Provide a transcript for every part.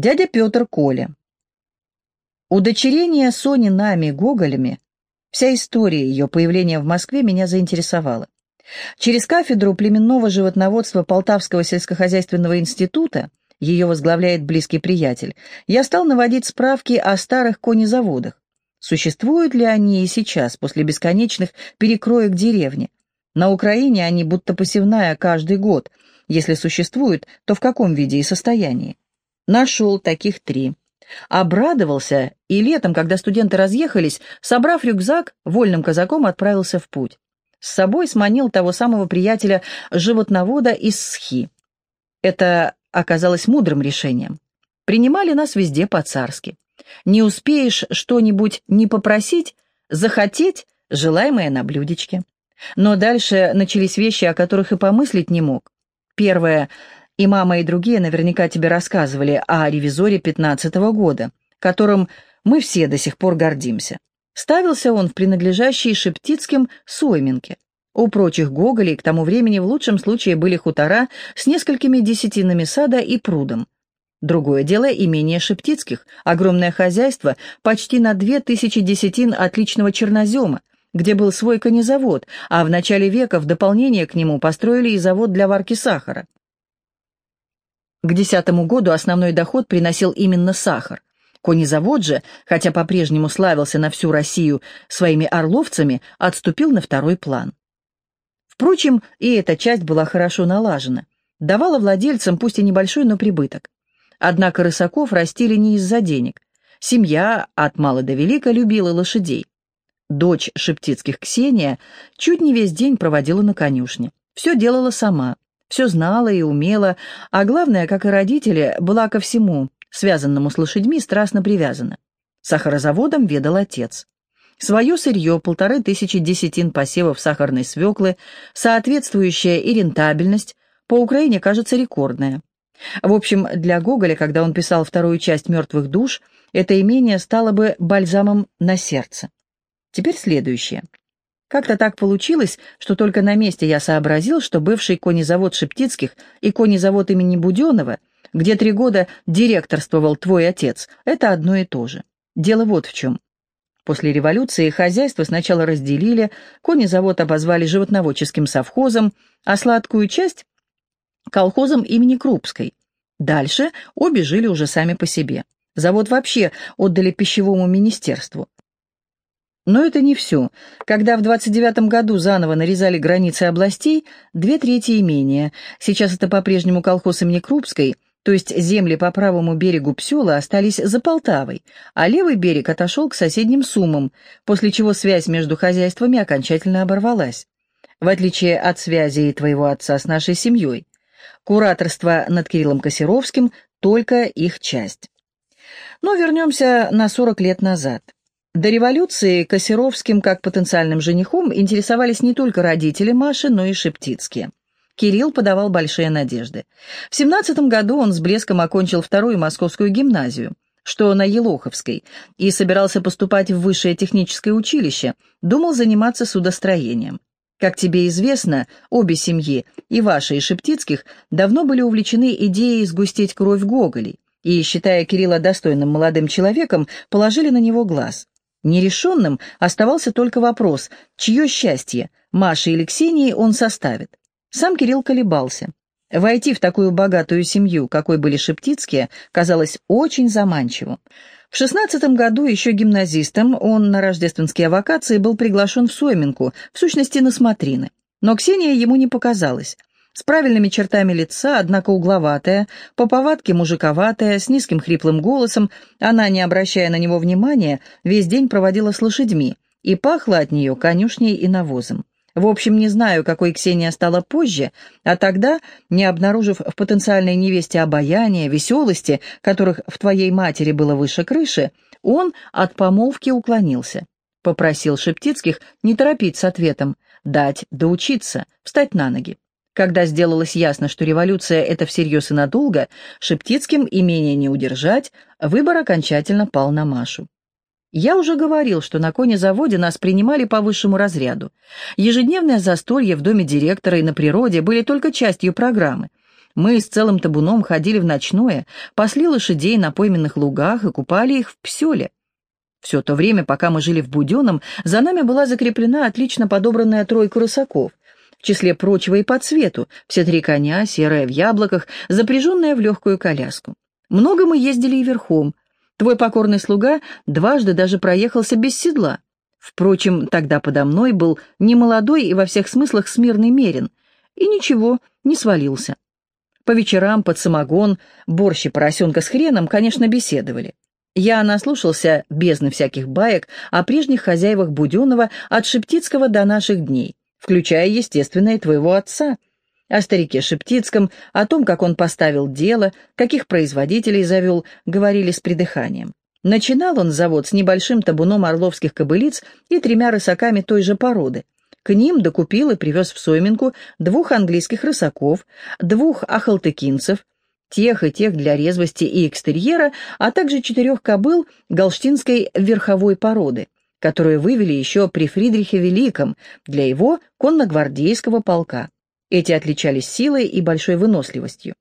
Дядя Петр Коля. Удочерение Сони нами Гоголями, вся история ее появления в Москве меня заинтересовала. Через кафедру племенного животноводства Полтавского сельскохозяйственного института, ее возглавляет близкий приятель, я стал наводить справки о старых конезаводах. Существуют ли они и сейчас, после бесконечных перекроек деревни? На Украине они будто посевная каждый год. Если существуют, то в каком виде и состоянии? Нашел таких три. Обрадовался и летом, когда студенты разъехались, собрав рюкзак, вольным казаком отправился в путь. С собой сманил того самого приятеля-животновода из Схи. Это оказалось мудрым решением. Принимали нас везде по-царски. Не успеешь что-нибудь не попросить, захотеть, желаемое на блюдечке. Но дальше начались вещи, о которых и помыслить не мог. Первое. И мама, и другие наверняка тебе рассказывали о ревизоре пятнадцатого года, которым мы все до сих пор гордимся. Ставился он в принадлежащей Шептицким Сойминке. У прочих Гоголей к тому времени в лучшем случае были хутора с несколькими десятинами сада и прудом. Другое дело имение Шептицких, огромное хозяйство, почти на две тысячи десятин отличного чернозема, где был свой конезавод, а в начале века в дополнение к нему построили и завод для варки сахара. К десятому году основной доход приносил именно сахар. Конезавод же, хотя по-прежнему славился на всю Россию своими орловцами, отступил на второй план. Впрочем, и эта часть была хорошо налажена, давала владельцам пусть и небольшой, но прибыток. Однако рысаков растили не из-за денег. Семья от мала до велика любила лошадей. Дочь Шептицких Ксения чуть не весь день проводила на конюшне. Все делала сама все знала и умела, а главное, как и родители, была ко всему, связанному с лошадьми, страстно привязана. Сахарозаводом ведал отец. Свое сырье, полторы тысячи десятин посевов сахарной свеклы, соответствующая и рентабельность, по Украине кажется рекордная. В общем, для Гоголя, когда он писал вторую часть «Мертвых душ», это имение стало бы бальзамом на сердце. Теперь следующее. Как-то так получилось, что только на месте я сообразил, что бывший конезавод Шептицких и конезавод имени Буденова, где три года директорствовал твой отец, это одно и то же. Дело вот в чем. После революции хозяйство сначала разделили, конезавод обозвали животноводческим совхозом, а сладкую часть — колхозом имени Крупской. Дальше обе жили уже сами по себе. Завод вообще отдали пищевому министерству. Но это не все. Когда в 29 году заново нарезали границы областей, две трети имения, сейчас это по-прежнему колхоз имени Крупской, то есть земли по правому берегу Псела остались за Полтавой, а левый берег отошел к соседним Сумам, после чего связь между хозяйствами окончательно оборвалась. В отличие от связи твоего отца с нашей семьей. Кураторство над Кириллом Косеровским – только их часть. Но вернемся на 40 лет назад. До революции Косеровским как потенциальным женихом интересовались не только родители Маши, но и Шептицкие. Кирилл подавал большие надежды. В 17 году он с блеском окончил вторую московскую гимназию, что на Елоховской, и собирался поступать в высшее техническое училище, думал заниматься судостроением. Как тебе известно, обе семьи, и ваши, и Шептицких, давно были увлечены идеей сгустить кровь Гоголей, и, считая Кирилла достойным молодым человеком, положили на него глаз. Нерешенным оставался только вопрос, чье счастье, Маши или Ксении, он составит. Сам Кирилл колебался. Войти в такую богатую семью, какой были Шептицкие, казалось очень заманчивым. В шестнадцатом году, еще гимназистом, он на рождественские вакации был приглашен в Сойминку, в сущности на смотрины. Но Ксения ему не показалась с правильными чертами лица, однако угловатая, по повадке мужиковатая, с низким хриплым голосом, она, не обращая на него внимания, весь день проводила с лошадьми, и пахло от нее конюшней и навозом. В общем, не знаю, какой Ксения стала позже, а тогда, не обнаружив в потенциальной невесте обаяния, веселости, которых в твоей матери было выше крыши, он от помолвки уклонился. Попросил Шептицких не торопить с ответом, дать доучиться, встать на ноги. Когда сделалось ясно, что революция — это всерьез и надолго, Шептицким имение не удержать, выбор окончательно пал на Машу. Я уже говорил, что на конезаводе нас принимали по высшему разряду. Ежедневное застолье в доме директора и на природе были только частью программы. Мы с целым табуном ходили в ночное, пасли лошадей на пойменных лугах и купали их в псёле. Все то время, пока мы жили в Буденном, за нами была закреплена отлично подобранная тройка рысаков, в числе прочего и по цвету, все три коня, серая в яблоках, запряженная в легкую коляску. Много мы ездили и верхом. Твой покорный слуга дважды даже проехался без седла. Впрочем, тогда подо мной был немолодой и во всех смыслах смирный мерин, и ничего, не свалился. По вечерам под самогон, борщ и поросенка с хреном, конечно, беседовали. Я наслушался бездны всяких баек о прежних хозяевах Буденного от Шептицкого до наших дней, включая, естественно, и твоего отца. О старике Шептицком, о том, как он поставил дело, каких производителей завел, говорили с придыханием. Начинал он завод с небольшим табуном орловских кобылиц и тремя рысаками той же породы – к ним докупил и привез в Сойминку двух английских рысаков, двух ахалтыкинцев, тех и тех для резвости и экстерьера, а также четырех кобыл галштинской верховой породы, которые вывели еще при Фридрихе Великом для его конногвардейского полка. Эти отличались силой и большой выносливостью.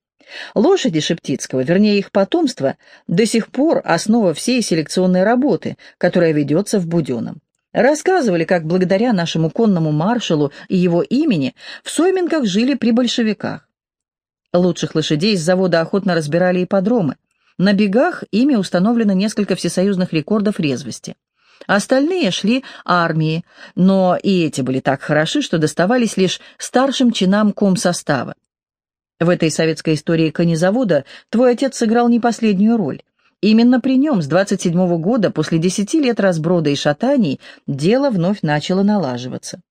Лошади Шептицкого, вернее их потомство, до сих пор основа всей селекционной работы, которая ведется в Буденном. Рассказывали, как благодаря нашему конному маршалу и его имени в Сойминках жили при большевиках. Лучших лошадей с завода охотно разбирали ипподромы. На бегах ими установлено несколько всесоюзных рекордов резвости. Остальные шли армии, но и эти были так хороши, что доставались лишь старшим чинам комсостава. В этой советской истории конезавода твой отец сыграл не последнюю роль. Именно при нем с 27 -го года, после 10 лет разброда и шатаний, дело вновь начало налаживаться.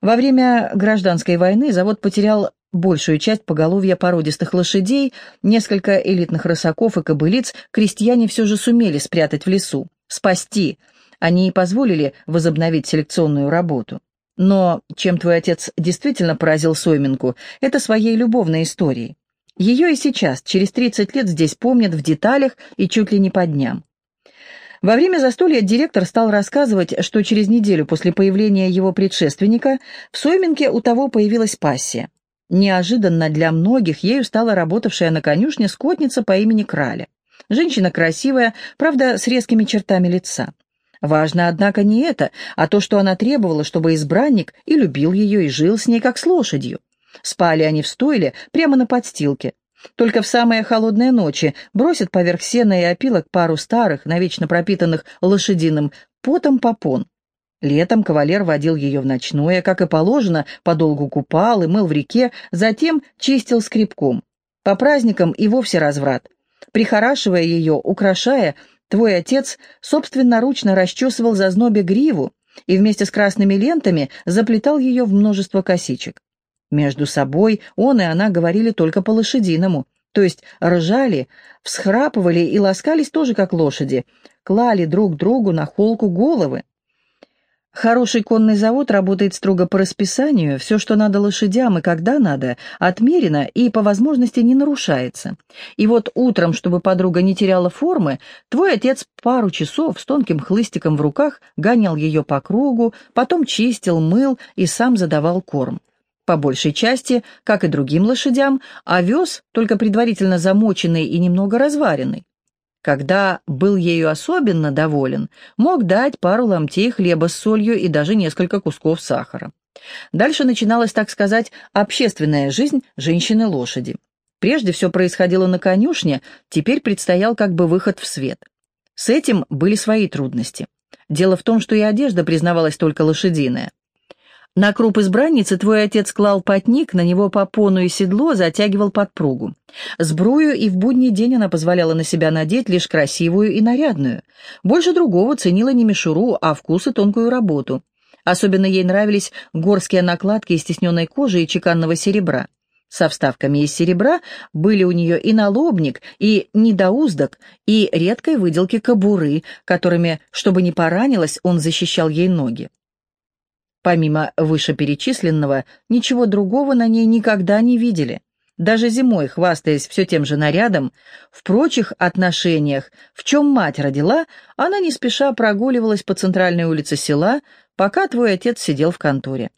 Во время гражданской войны завод потерял большую часть поголовья породистых лошадей, несколько элитных рысаков и кобылиц крестьяне все же сумели спрятать в лесу, спасти. Они и позволили возобновить селекционную работу. Но чем твой отец действительно поразил Сойминку, это своей любовной историей. Ее и сейчас, через 30 лет, здесь помнят в деталях и чуть ли не по дням. Во время застолья директор стал рассказывать, что через неделю после появления его предшественника в Сойминке у того появилась пассия. Неожиданно для многих ею стала работавшая на конюшне скотница по имени Краля. Женщина красивая, правда, с резкими чертами лица. Важно, однако, не это, а то, что она требовала, чтобы избранник и любил ее, и жил с ней, как с лошадью. Спали они в стойле, прямо на подстилке. Только в самые холодные ночи бросят поверх сена и опилок пару старых, навечно пропитанных лошадиным потом попон. Летом кавалер водил ее в ночное, как и положено, подолгу купал и мыл в реке, затем чистил скребком. По праздникам и вовсе разврат. Прихорашивая ее, украшая, твой отец собственноручно расчесывал за знобе гриву и вместе с красными лентами заплетал ее в множество косичек. Между собой он и она говорили только по-лошадиному, то есть ржали, всхрапывали и ласкались тоже как лошади, клали друг другу на холку головы. Хороший конный завод работает строго по расписанию, все, что надо лошадям и когда надо, отмерено и по возможности не нарушается. И вот утром, чтобы подруга не теряла формы, твой отец пару часов с тонким хлыстиком в руках гонял ее по кругу, потом чистил, мыл и сам задавал корм по большей части, как и другим лошадям, овес, только предварительно замоченный и немного разваренный. Когда был ею особенно доволен, мог дать пару ломтей хлеба с солью и даже несколько кусков сахара. Дальше начиналась, так сказать, общественная жизнь женщины-лошади. Прежде все происходило на конюшне, теперь предстоял как бы выход в свет. С этим были свои трудности. Дело в том, что и одежда признавалась только лошадиная. На круп избранницы твой отец клал потник, на него попону и седло затягивал подпругу. Сбрую и в будний день она позволяла на себя надеть лишь красивую и нарядную. Больше другого ценила не мишуру, а вкус и тонкую работу. Особенно ей нравились горские накладки из стесненной кожи и чеканного серебра. Со вставками из серебра были у нее и налобник, и недоуздок, и редкой выделки кобуры, которыми, чтобы не поранилась, он защищал ей ноги. Помимо вышеперечисленного, ничего другого на ней никогда не видели. Даже зимой, хвастаясь все тем же нарядом, в прочих отношениях, в чем мать родила, она не спеша прогуливалась по центральной улице села, пока твой отец сидел в конторе.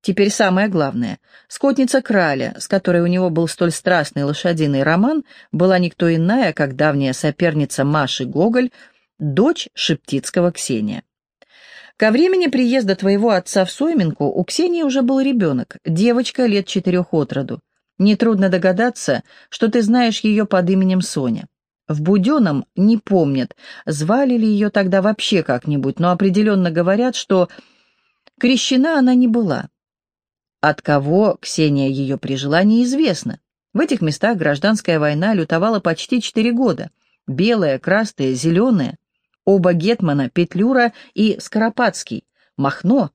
Теперь самое главное. Скотница Краля, с которой у него был столь страстный лошадиный роман, была никто иная, как давняя соперница Маши Гоголь, дочь Шептицкого Ксения. Ко времени приезда твоего отца в Сойминку у Ксении уже был ребенок, девочка лет четырех от роду. Нетрудно догадаться, что ты знаешь ее под именем Соня. В Буденном не помнят, звали ли ее тогда вообще как-нибудь, но определенно говорят, что крещена она не была. От кого Ксения ее прижила, неизвестно. В этих местах гражданская война лютовала почти четыре года. Белая, красная, зеленая. Оба гетмана, Петлюра и Скоропадский. Махно.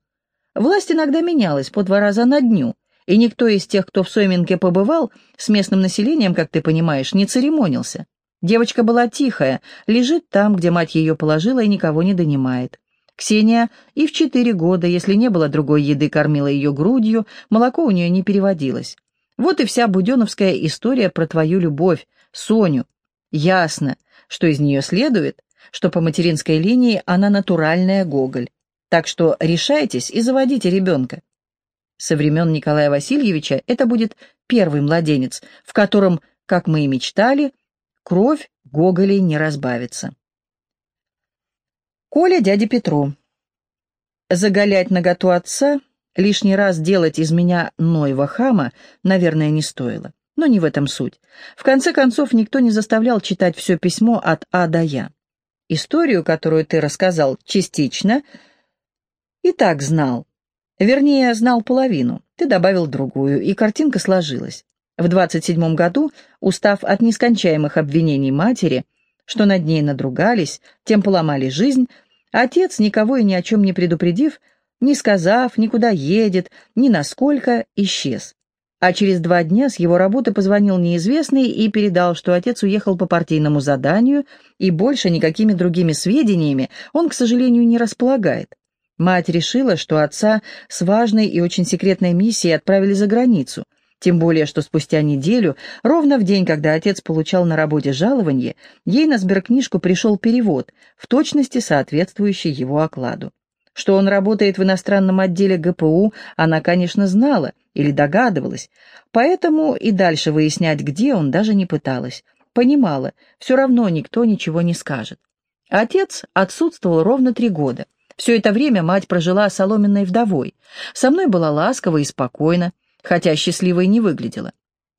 Власть иногда менялась по два раза на дню, и никто из тех, кто в Сойминке побывал, с местным населением, как ты понимаешь, не церемонился. Девочка была тихая, лежит там, где мать ее положила, и никого не донимает. Ксения и в четыре года, если не было другой еды, кормила ее грудью, молоко у нее не переводилось. Вот и вся буденовская история про твою любовь, Соню. Ясно, что из нее следует, что по материнской линии она натуральная Гоголь. Так что решайтесь и заводите ребенка. Со времен Николая Васильевича это будет первый младенец, в котором, как мы и мечтали, кровь Гоголей не разбавится. Коля дяде Петру. Заголять наготу отца, лишний раз делать из меня Ноева хама, наверное, не стоило. Но не в этом суть. В конце концов, никто не заставлял читать все письмо от А до Я. Историю, которую ты рассказал частично, и так знал. Вернее, знал половину. Ты добавил другую, и картинка сложилась. В двадцать седьмом году, устав от нескончаемых обвинений матери, что над ней надругались, тем поломали жизнь, Отец, никого и ни о чем не предупредив, не сказав, никуда едет, ни насколько, исчез. А через два дня с его работы позвонил неизвестный и передал, что отец уехал по партийному заданию, и больше никакими другими сведениями он, к сожалению, не располагает. Мать решила, что отца с важной и очень секретной миссией отправили за границу – тем более, что спустя неделю, ровно в день, когда отец получал на работе жалование, ей на сберкнижку пришел перевод, в точности соответствующий его окладу. Что он работает в иностранном отделе ГПУ, она, конечно, знала или догадывалась, поэтому и дальше выяснять, где он, даже не пыталась. Понимала, все равно никто ничего не скажет. Отец отсутствовал ровно три года. Все это время мать прожила соломенной вдовой. Со мной была ласково и спокойна хотя счастливой не выглядела.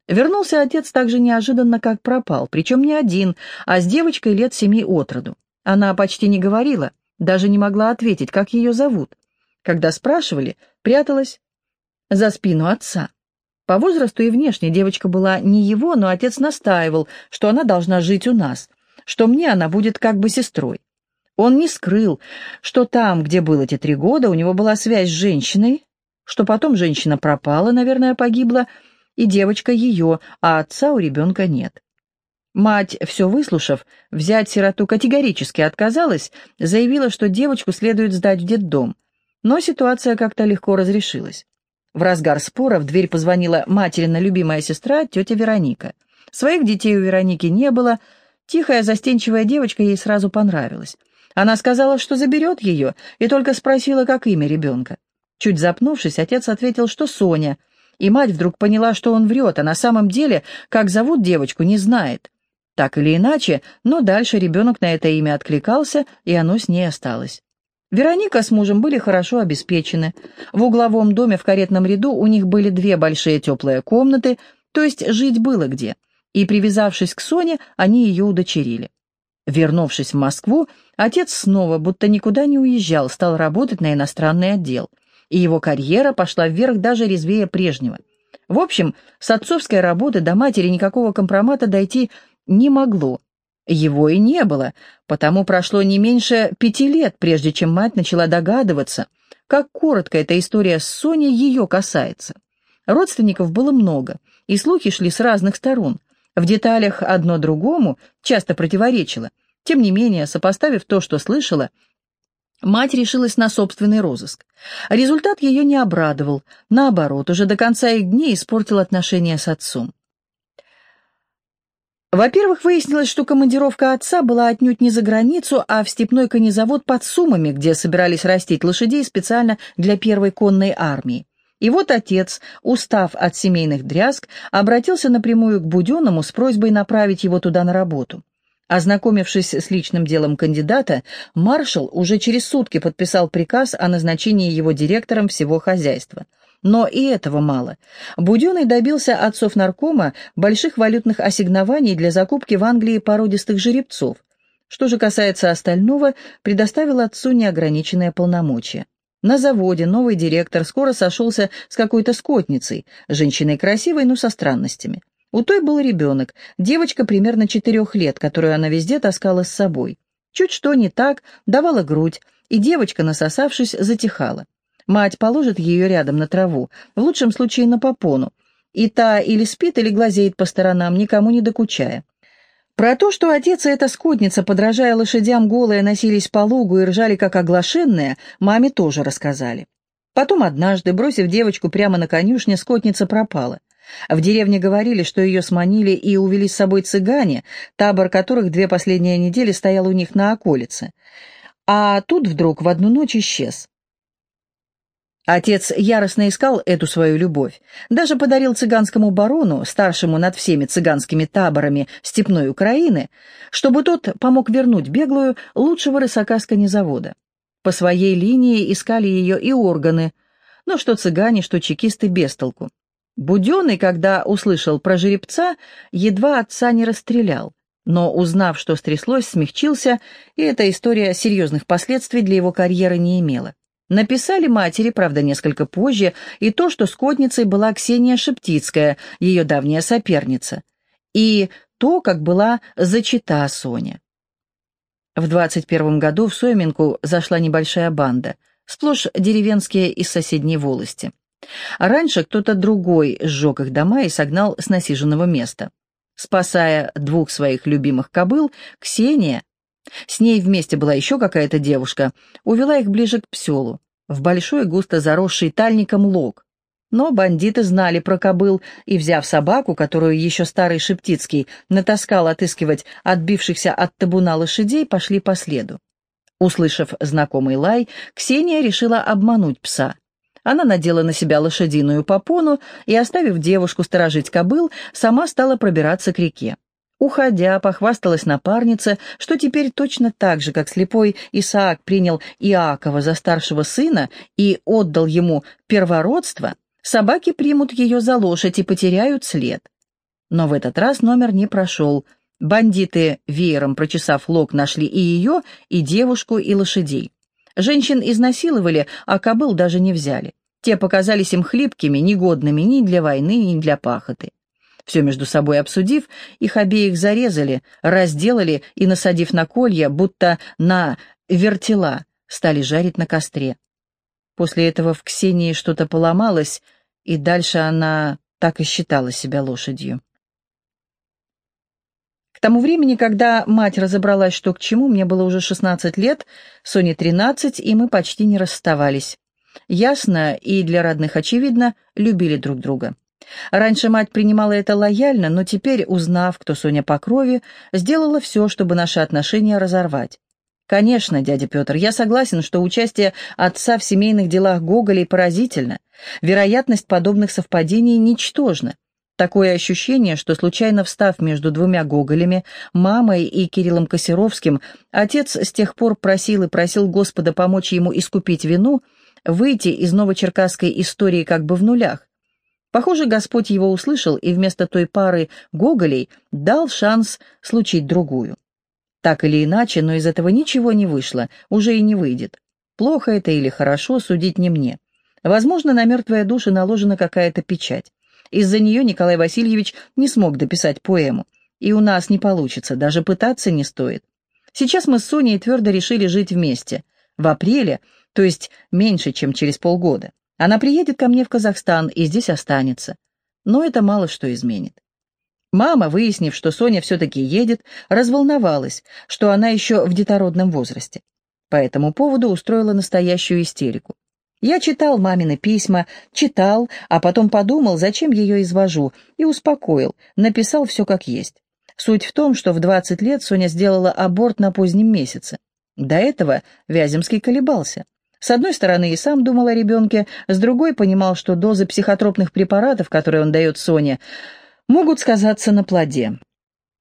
Вернулся отец так же неожиданно, как пропал, причем не один, а с девочкой лет семи от роду. Она почти не говорила, даже не могла ответить, как ее зовут. Когда спрашивали, пряталась за спину отца. По возрасту и внешне девочка была не его, но отец настаивал, что она должна жить у нас, что мне она будет как бы сестрой. Он не скрыл, что там, где был эти три года, у него была связь с женщиной, что потом женщина пропала, наверное, погибла, и девочка ее, а отца у ребенка нет. Мать, все выслушав, взять сироту категорически отказалась, заявила, что девочку следует сдать в детдом. Но ситуация как-то легко разрешилась. В разгар спора в дверь позвонила материна любимая сестра, тетя Вероника. Своих детей у Вероники не было, тихая застенчивая девочка ей сразу понравилась. Она сказала, что заберет ее, и только спросила, как имя ребенка. Чуть запнувшись, отец ответил, что Соня, и мать вдруг поняла, что он врет, а на самом деле, как зовут девочку, не знает. Так или иначе, но дальше ребенок на это имя откликался, и оно с ней осталось. Вероника с мужем были хорошо обеспечены. В угловом доме в каретном ряду у них были две большие теплые комнаты, то есть жить было где. И, привязавшись к Соне, они ее удочерили. Вернувшись в Москву, отец снова, будто никуда не уезжал, стал работать на иностранный отдел – и его карьера пошла вверх даже резвее прежнего. В общем, с отцовской работы до матери никакого компромата дойти не могло. Его и не было, потому прошло не меньше пяти лет, прежде чем мать начала догадываться, как коротко эта история с Соней ее касается. Родственников было много, и слухи шли с разных сторон. В деталях одно другому часто противоречило. Тем не менее, сопоставив то, что слышала, Мать решилась на собственный розыск. Результат ее не обрадовал, наоборот, уже до конца их дней испортил отношения с отцом. Во-первых, выяснилось, что командировка отца была отнюдь не за границу, а в степной конезавод под Сумами, где собирались растить лошадей специально для первой конной армии. И вот отец, устав от семейных дрязг, обратился напрямую к Буденному с просьбой направить его туда на работу. Ознакомившись с личным делом кандидата, маршал уже через сутки подписал приказ о назначении его директором всего хозяйства. Но и этого мало. Буденный добился отцов наркома больших валютных ассигнований для закупки в Англии породистых жеребцов. Что же касается остального, предоставил отцу неограниченное полномочия. На заводе новый директор скоро сошелся с какой-то скотницей, женщиной красивой, но со странностями. У той был ребенок, девочка примерно четырех лет, которую она везде таскала с собой. Чуть что не так, давала грудь, и девочка, насосавшись, затихала. Мать положит ее рядом на траву, в лучшем случае на попону, и та или спит, или глазеет по сторонам, никому не докучая. Про то, что отец и эта скотница, подражая лошадям голые, носились по лугу и ржали как оглашенные, маме тоже рассказали. Потом однажды, бросив девочку прямо на конюшне, скотница пропала. В деревне говорили, что ее сманили и увели с собой цыгане, табор которых две последние недели стоял у них на околице. А тут вдруг в одну ночь исчез. Отец яростно искал эту свою любовь, даже подарил цыганскому барону, старшему над всеми цыганскими таборами степной Украины, чтобы тот помог вернуть беглую лучшего рысака с конезавода. По своей линии искали ее и органы, но что цыгане, что чекисты без толку. Буденный, когда услышал про жеребца, едва отца не расстрелял, но, узнав, что стряслось, смягчился, и эта история серьезных последствий для его карьеры не имела. Написали матери, правда, несколько позже, и то, что скотницей была Ксения Шептицкая, ее давняя соперница, и то, как была зачита Соня. В 21 году в Сойминку зашла небольшая банда, сплошь деревенские из соседней волости. Раньше кто-то другой сжег их дома и согнал с насиженного места. Спасая двух своих любимых кобыл, Ксения, с ней вместе была еще какая-то девушка, увела их ближе к пселу, в большой густо заросший тальником лог. Но бандиты знали про кобыл, и, взяв собаку, которую еще старый Шептицкий натаскал отыскивать отбившихся от табуна лошадей, пошли по следу. Услышав знакомый лай, Ксения решила обмануть пса — она надела на себя лошадиную попону и, оставив девушку сторожить кобыл, сама стала пробираться к реке. Уходя, похвасталась напарница, что теперь точно так же, как слепой Исаак принял Иакова за старшего сына и отдал ему первородство, собаки примут ее за лошадь и потеряют след. Но в этот раз номер не прошел. Бандиты, веером прочесав лог, нашли и ее, и девушку, и лошадей. Женщин изнасиловали, а кобыл даже не взяли. Те показались им хлипкими, негодными ни для войны, ни для пахоты. Все между собой обсудив, их обеих зарезали, разделали и, насадив на колья, будто на вертела, стали жарить на костре. После этого в Ксении что-то поломалось, и дальше она так и считала себя лошадью. К тому времени, когда мать разобралась, что к чему, мне было уже 16 лет, Соне 13, и мы почти не расставались. Ясно и для родных очевидно, любили друг друга. Раньше мать принимала это лояльно, но теперь, узнав, кто Соня по крови, сделала все, чтобы наши отношения разорвать. Конечно, дядя Петр, я согласен, что участие отца в семейных делах Гоголей поразительно. Вероятность подобных совпадений ничтожна. Такое ощущение, что случайно встав между двумя Гоголями, мамой и Кириллом Косеровским, отец с тех пор просил и просил Господа помочь ему искупить вину, выйти из новочеркасской истории как бы в нулях. Похоже, Господь его услышал и вместо той пары Гоголей дал шанс случить другую. Так или иначе, но из этого ничего не вышло, уже и не выйдет. Плохо это или хорошо, судить не мне. Возможно, на мертвые души наложена какая-то печать. Из-за нее Николай Васильевич не смог дописать поэму. И у нас не получится, даже пытаться не стоит. Сейчас мы с Соней твердо решили жить вместе. В апреле, то есть меньше, чем через полгода. Она приедет ко мне в Казахстан и здесь останется. Но это мало что изменит. Мама, выяснив, что Соня все-таки едет, разволновалась, что она еще в детородном возрасте. По этому поводу устроила настоящую истерику. Я читал мамины письма, читал, а потом подумал, зачем ее извожу, и успокоил, написал все как есть. Суть в том, что в 20 лет Соня сделала аборт на позднем месяце. До этого Вяземский колебался. С одной стороны, и сам думал о ребенке, с другой понимал, что дозы психотропных препаратов, которые он дает Соне, могут сказаться на плоде.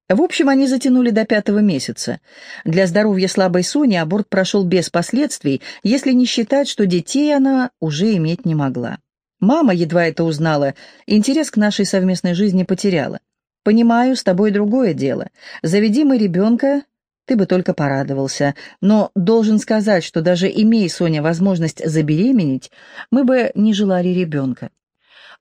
В общем, они затянули до пятого месяца. Для здоровья слабой Сони аборт прошел без последствий, если не считать, что детей она уже иметь не могла. Мама, едва это узнала, интерес к нашей совместной жизни потеряла. «Понимаю, с тобой другое дело. Заведи мы ребенка, ты бы только порадовался. Но должен сказать, что даже имея, Соня, возможность забеременеть, мы бы не желали ребенка.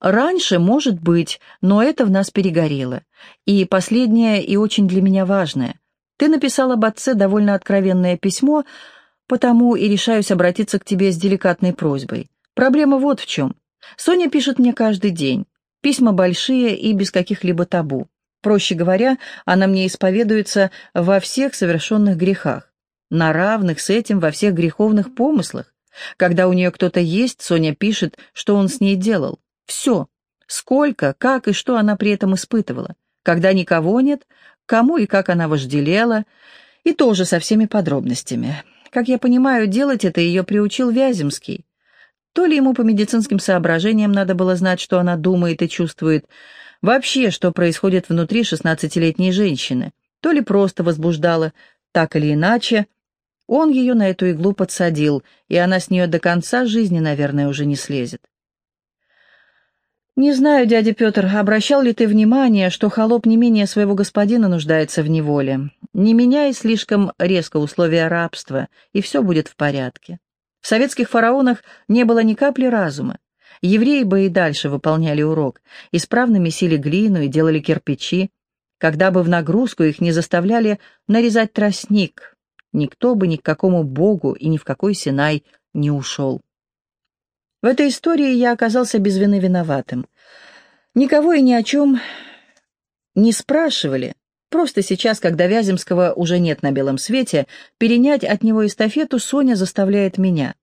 Раньше, может быть, но это в нас перегорело. И последнее, и очень для меня важное. Ты написал об отце довольно откровенное письмо, потому и решаюсь обратиться к тебе с деликатной просьбой. Проблема вот в чем. Соня пишет мне каждый день. Письма большие и без каких-либо табу. Проще говоря, она мне исповедуется во всех совершенных грехах, на равных с этим во всех греховных помыслах. Когда у нее кто-то есть, Соня пишет, что он с ней делал. Все. Сколько, как и что она при этом испытывала. Когда никого нет, кому и как она вожделела, и тоже со всеми подробностями. Как я понимаю, делать это ее приучил Вяземский. То ли ему по медицинским соображениям надо было знать, что она думает и чувствует, вообще, что происходит внутри шестнадцатилетней женщины, то ли просто возбуждала, так или иначе, он ее на эту иглу подсадил, и она с нее до конца жизни, наверное, уже не слезет. «Не знаю, дядя Петр, обращал ли ты внимание, что холоп не менее своего господина нуждается в неволе? Не меняй слишком резко условия рабства, и все будет в порядке. В советских фараонах не было ни капли разума. Евреи бы и дальше выполняли урок, исправно месили глину и делали кирпичи, когда бы в нагрузку их не заставляли нарезать тростник. Никто бы ни к какому богу и ни в какой Синай не ушел. В этой истории я оказался без вины виноватым. Никого и ни о чем не спрашивали. Просто сейчас, когда Вяземского уже нет на белом свете, перенять от него эстафету Соня заставляет меня.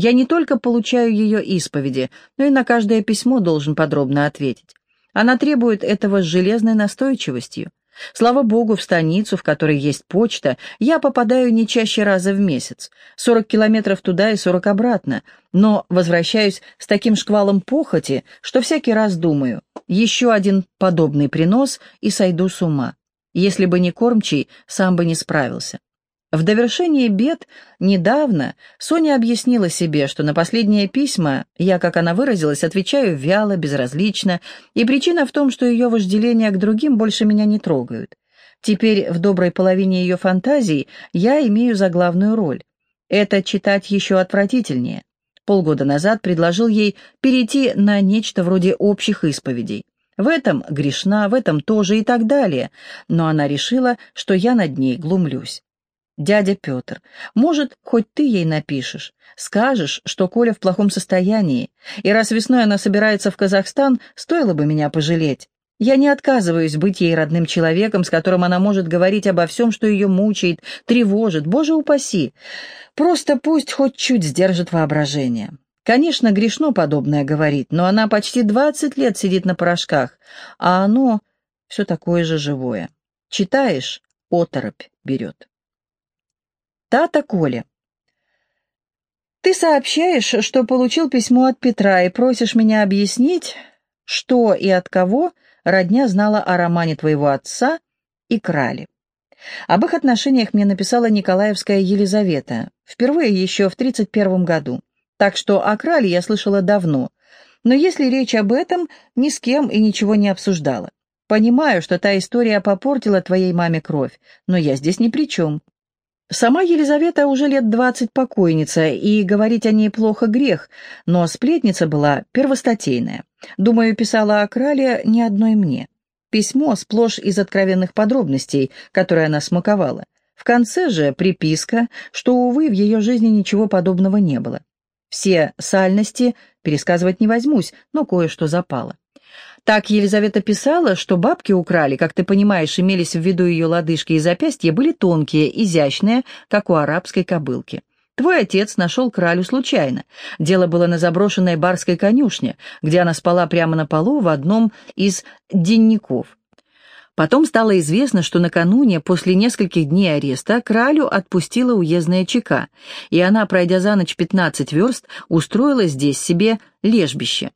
Я не только получаю ее исповеди, но и на каждое письмо должен подробно ответить. Она требует этого с железной настойчивостью. Слава богу, в станицу, в которой есть почта, я попадаю не чаще раза в месяц. 40 километров туда и 40 обратно. Но возвращаюсь с таким шквалом похоти, что всякий раз думаю, еще один подобный принос и сойду с ума. Если бы не кормчий, сам бы не справился. В довершении бед недавно Соня объяснила себе, что на последние письма я, как она выразилась, отвечаю вяло, безразлично, и причина в том, что ее вожделения к другим больше меня не трогают. Теперь в доброй половине ее фантазий я имею заглавную роль. Это читать еще отвратительнее. Полгода назад предложил ей перейти на нечто вроде общих исповедей. В этом грешна, в этом тоже и так далее, но она решила, что я над ней глумлюсь. «Дядя Петр, может, хоть ты ей напишешь, скажешь, что Коля в плохом состоянии, и раз весной она собирается в Казахстан, стоило бы меня пожалеть. Я не отказываюсь быть ей родным человеком, с которым она может говорить обо всем, что ее мучает, тревожит, боже упаси. Просто пусть хоть чуть сдержит воображение. Конечно, грешно подобное говорить, но она почти двадцать лет сидит на порошках, а оно все такое же живое. Читаешь, оторопь берет. Тата Коля. Ты сообщаешь, что получил письмо от Петра и просишь меня объяснить, что и от кого родня знала о романе твоего отца и Крале. Об их отношениях мне написала Николаевская Елизавета, впервые еще в 31 году, так что о Крале я слышала давно, но если речь об этом, ни с кем и ничего не обсуждала. Понимаю, что та история попортила твоей маме кровь, но я здесь ни при чем. Сама Елизавета уже лет двадцать покойница, и говорить о ней плохо грех, но сплетница была первостатейная. Думаю, писала о крале ни одной мне. Письмо сплошь из откровенных подробностей, которые она смаковала. В конце же приписка, что, увы, в ее жизни ничего подобного не было. Все сальности пересказывать не возьмусь, но кое-что запало. Так Елизавета писала, что бабки украли, как ты понимаешь, имелись в виду ее лодыжки и запястья, были тонкие, изящные, как у арабской кобылки. Твой отец нашел кралю случайно. Дело было на заброшенной барской конюшне, где она спала прямо на полу в одном из денников. Потом стало известно, что накануне, после нескольких дней ареста, кралю отпустила уездная ЧК, и она, пройдя за ночь 15 верст, устроила здесь себе лежбище.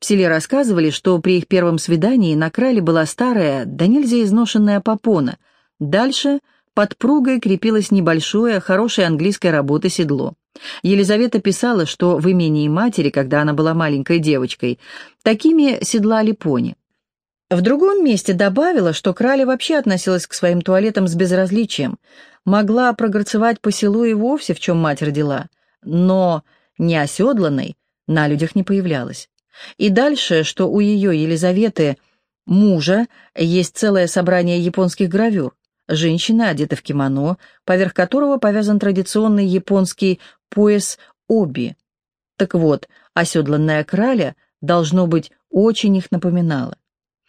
В селе рассказывали, что при их первом свидании на крале была старая, да нельзя изношенная попона. Дальше под пругой крепилось небольшое, хорошей английской работы седло. Елизавета писала, что в имении матери, когда она была маленькой девочкой, такими седлали пони. В другом месте добавила, что Краля вообще относилась к своим туалетам с безразличием, могла прогорцевать по селу и вовсе, в чем мать родила, но не оседланной на людях не появлялась. И дальше, что у ее Елизаветы мужа есть целое собрание японских гравюр. Женщина одета в кимоно, поверх которого повязан традиционный японский пояс оби. Так вот, оседланная краля, должно быть, очень их напоминала.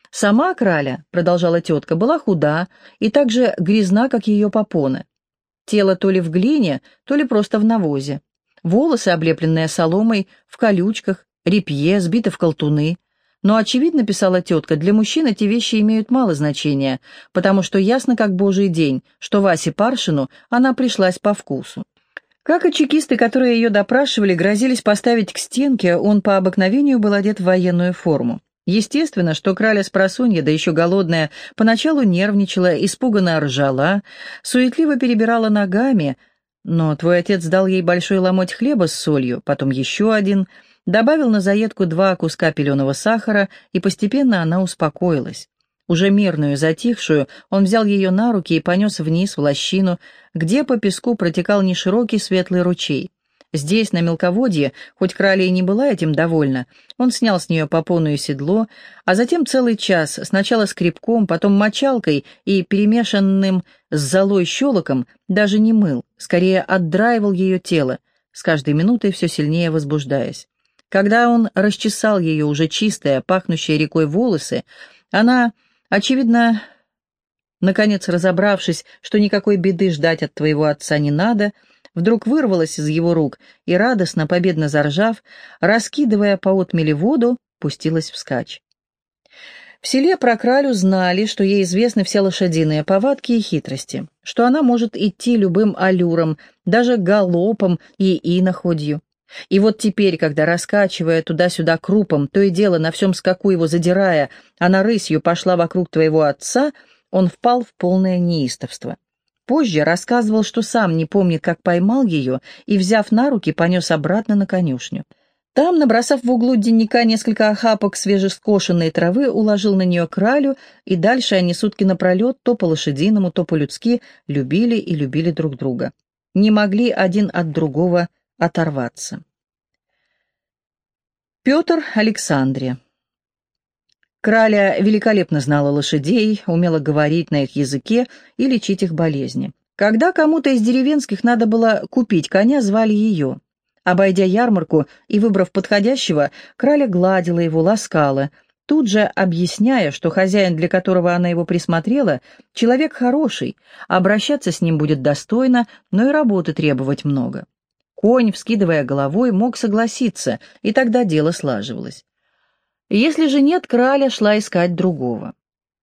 Сама краля, продолжала тетка, была худа и так же грязна, как ее попоны. Тело то ли в глине, то ли просто в навозе. Волосы, облепленные соломой, в колючках, репье, сбиты в колтуны. Но, очевидно, писала тетка, для мужчин эти вещи имеют мало значения, потому что ясно как божий день, что Васе Паршину она пришлась по вкусу. Как и чекисты, которые ее допрашивали, грозились поставить к стенке, он по обыкновению был одет в военную форму. Естественно, что краля с просунья, да еще голодная, поначалу нервничала, испуганно ржала, суетливо перебирала ногами, но твой отец дал ей большой ломоть хлеба с солью, потом еще один, добавил на заедку два куска пеленого сахара, и постепенно она успокоилась. Уже мирную, затихшую, он взял ее на руки и понес вниз в лощину, где по песку протекал неширокий светлый ручей. Здесь, на мелководье, хоть Краля и не была этим довольна, он снял с нее попонное седло, а затем целый час, сначала скребком, потом мочалкой и перемешанным с золой щелоком, даже не мыл, скорее отдраивал ее тело, с каждой минутой все сильнее возбуждаясь. Когда он расчесал ее уже чистые, пахнущие рекой волосы, она, очевидно, наконец разобравшись, что никакой беды ждать от твоего отца не надо, — вдруг вырвалась из его рук и, радостно, победно заржав, раскидывая по отмели воду, пустилась вскачь. В селе про кралю знали, что ей известны все лошадиные повадки и хитрости, что она может идти любым аллюром, даже галопом и иноходью. И вот теперь, когда, раскачивая туда-сюда крупом, то и дело на всем скаку его задирая, она рысью пошла вокруг твоего отца, он впал в полное неистовство. Позже рассказывал, что сам не помнит, как поймал ее и, взяв на руки, понес обратно на конюшню. Там, набросав в углу денника несколько охапок свежескошенной травы, уложил на нее кралю, и дальше они сутки напролет, то по-лошадиному, то по-людски, любили и любили друг друга. Не могли один от другого оторваться. Петр Александрия Краля великолепно знала лошадей, умела говорить на их языке и лечить их болезни. Когда кому-то из деревенских надо было купить коня, звали ее. Обойдя ярмарку и выбрав подходящего, Краля гладила его, ласкала, тут же объясняя, что хозяин, для которого она его присмотрела, человек хороший, обращаться с ним будет достойно, но и работы требовать много. Конь, вскидывая головой, мог согласиться, и тогда дело слаживалось. Если же нет, краля шла искать другого.